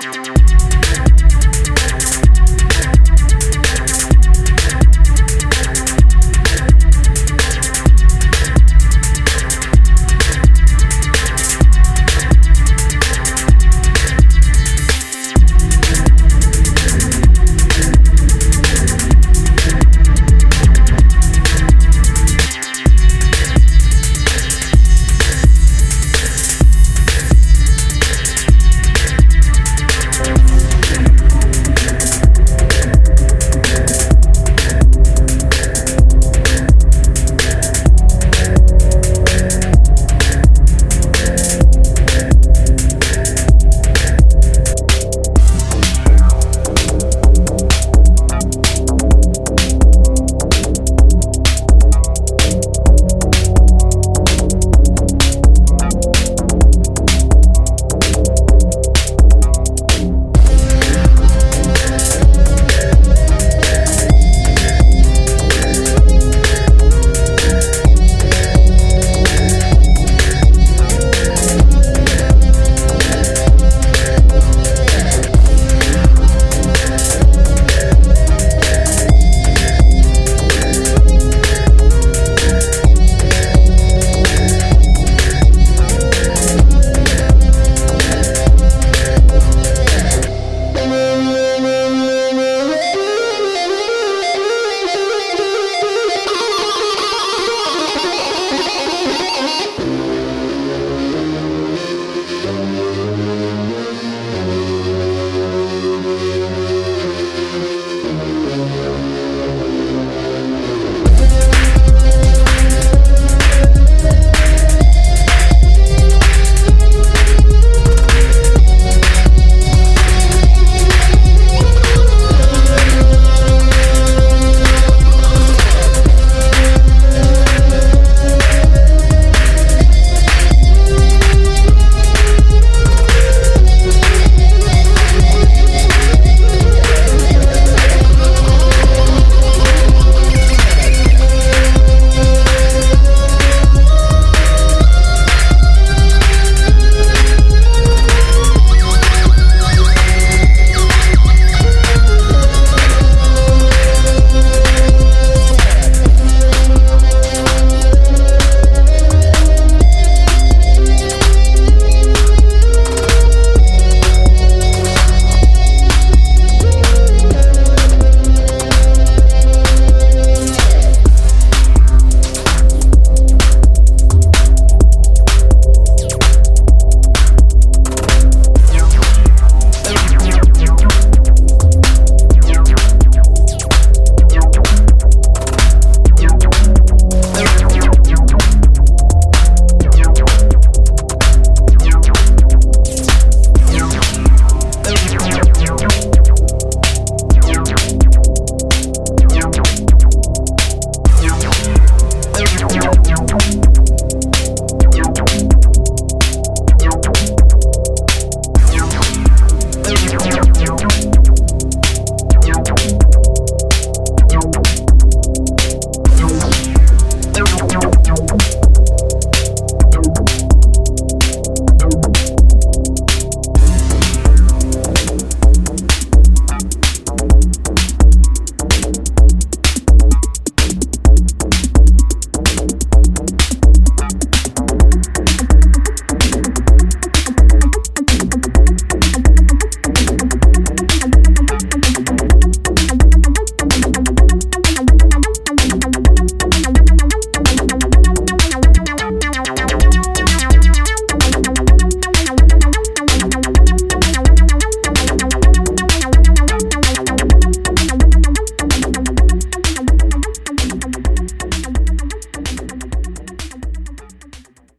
do, do, do.